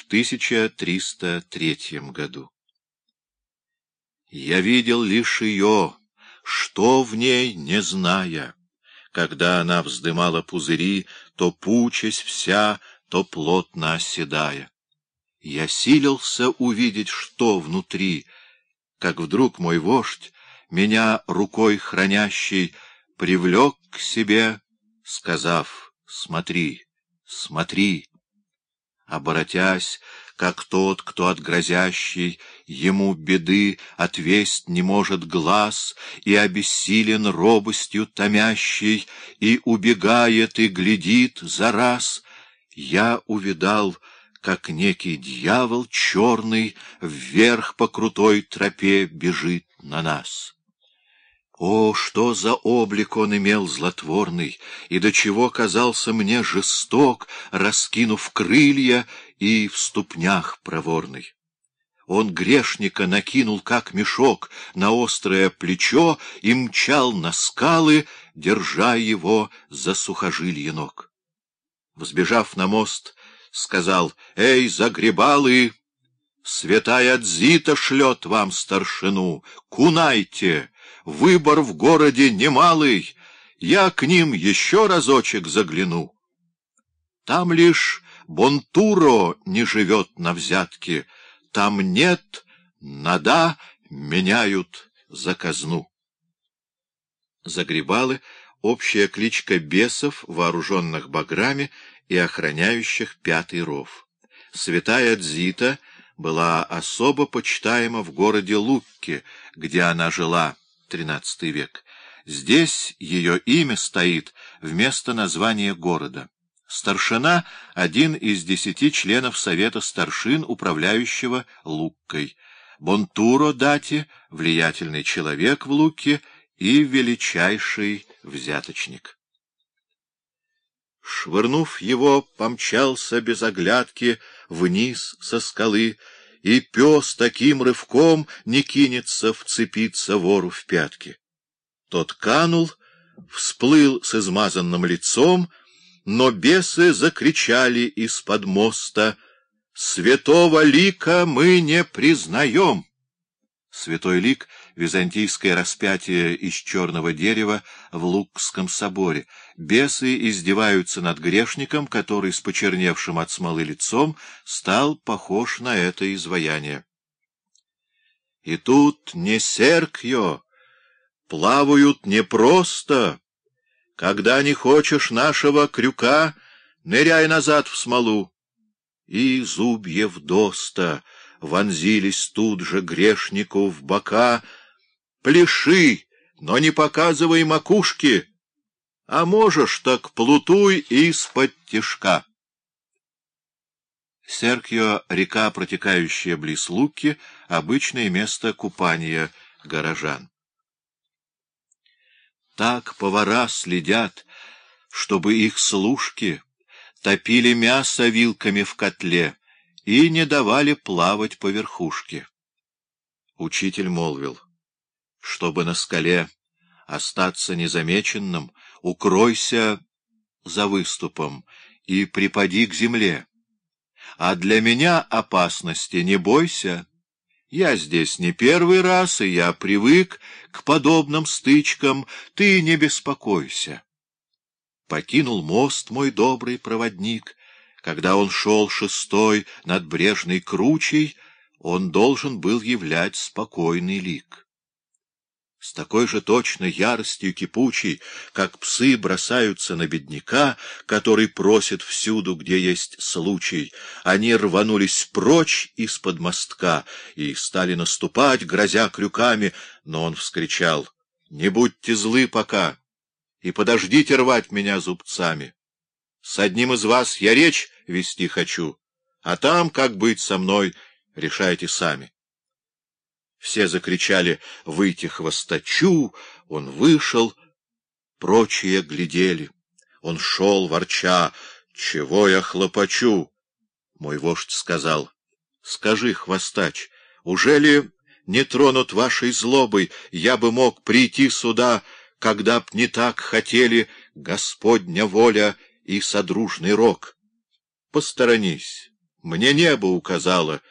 в 1303 году. Я видел лишь ее, что в ней, не зная. Когда она вздымала пузыри, то пучась вся, то плотно оседая. Я силился увидеть, что внутри, как вдруг мой вождь, меня рукой хранящий, привлек к себе, сказав «Смотри, смотри». Оборотясь, как тот, кто от грозящей ему беды отвесть не может глаз, и обессилен робостью томящей, и убегает и глядит за раз, я увидал, как некий дьявол черный вверх по крутой тропе бежит на нас. О, что за облик он имел злотворный, и до чего казался мне жесток, раскинув крылья и в ступнях проворный. Он грешника накинул, как мешок, на острое плечо и мчал на скалы, держа его за сухожилье ног. Взбежав на мост, сказал, «Эй, загребалы! Святая Дзита шлет вам старшину, кунайте!» Выбор в городе немалый, я к ним еще разочек загляну. Там лишь Бонтуро не живет на взятке, там нет, нада меняют за казну. Загребалы — общая кличка бесов, вооруженных баграми и охраняющих пятый ров. Святая Дзита была особо почитаема в городе Лукке, где она жила, XIII век. Здесь ее имя стоит вместо названия города. Старшина — один из десяти членов Совета старшин, управляющего Луккой. Бонтуро Дати — влиятельный человек в Лукке и величайший взяточник. Швырнув его, помчался без оглядки вниз со скалы, и пес таким рывком не кинется вцепиться вору в пятки. Тот канул, всплыл с измазанным лицом, но бесы закричали из-под моста «Святого лика мы не признаем!» Святой лик — византийское распятие из черного дерева в Лукском соборе. Бесы издеваются над грешником, который с почерневшим от смолы лицом стал похож на это изваяние. И тут не серкьё, плавают не просто. Когда не хочешь нашего крюка, ныряй назад в смолу. И зубьев доста — вонзились тут же грешнику в бока. «Пляши, но не показывай макушки, а можешь, так плутуй из-под тишка». Серкио — река, протекающая близ Луки, обычное место купания горожан. Так повара следят, чтобы их служки топили мясо вилками в котле, и не давали плавать по верхушке. Учитель молвил, чтобы на скале остаться незамеченным, укройся за выступом и припади к земле. А для меня опасности не бойся. Я здесь не первый раз, и я привык к подобным стычкам, ты не беспокойся. Покинул мост мой добрый проводник — когда он шел шестой над брежной кручей, он должен был являть спокойный лик. С такой же точно яростью кипучей, как псы бросаются на бедняка, который просит всюду, где есть случай, они рванулись прочь из-под мостка и стали наступать, грозя крюками, но он вскричал «Не будьте злы пока и подождите рвать меня зубцами». С одним из вас я речь вести хочу, а там, как быть со мной, решайте сами. Все закричали «Выйти хвостачу!» Он вышел, прочие глядели. Он шел, ворча «Чего я хлопочу?» Мой вождь сказал «Скажи, хвостач, уже ли не тронут вашей злобой, я бы мог прийти сюда, когда б не так хотели Господня воля и содружный рок. Посторонись, Мне небо указало,